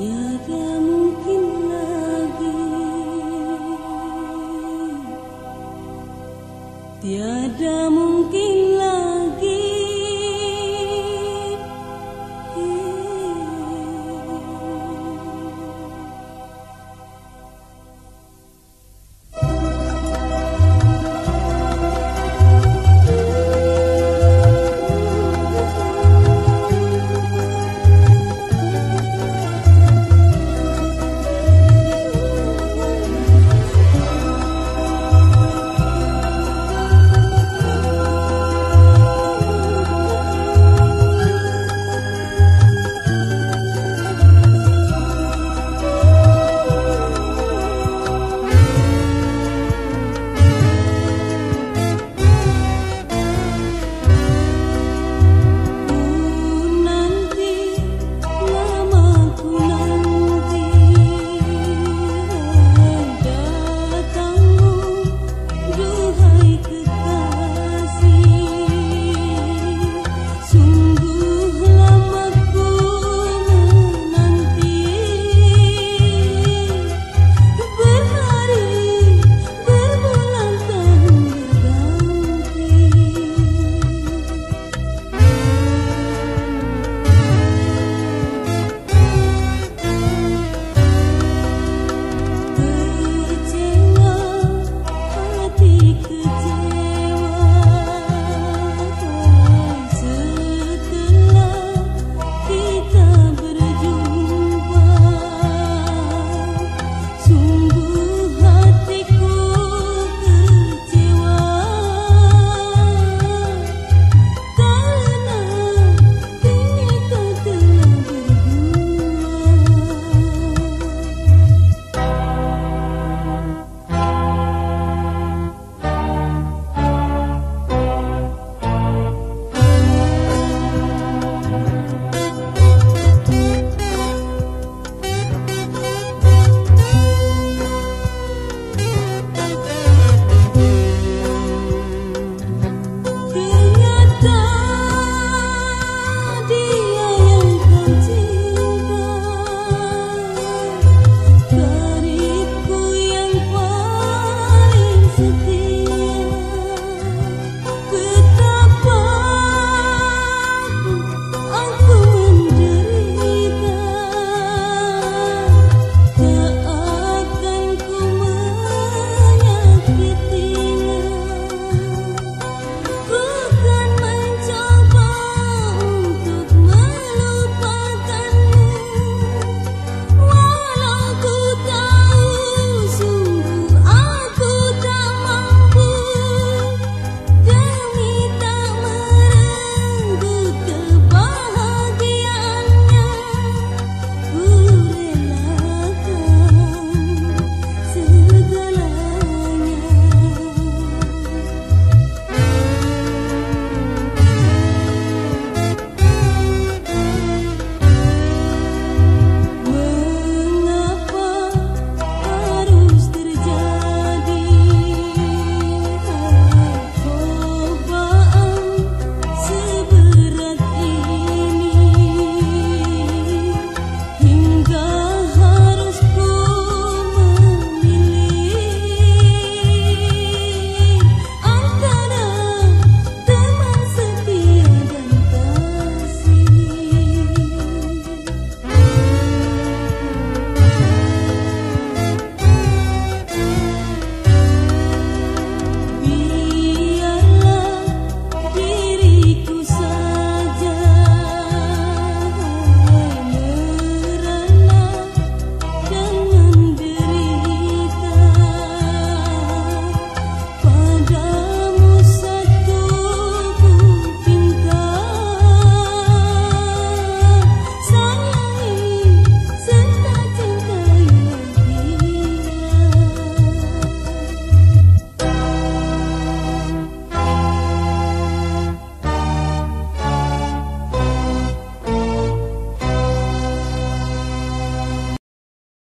这个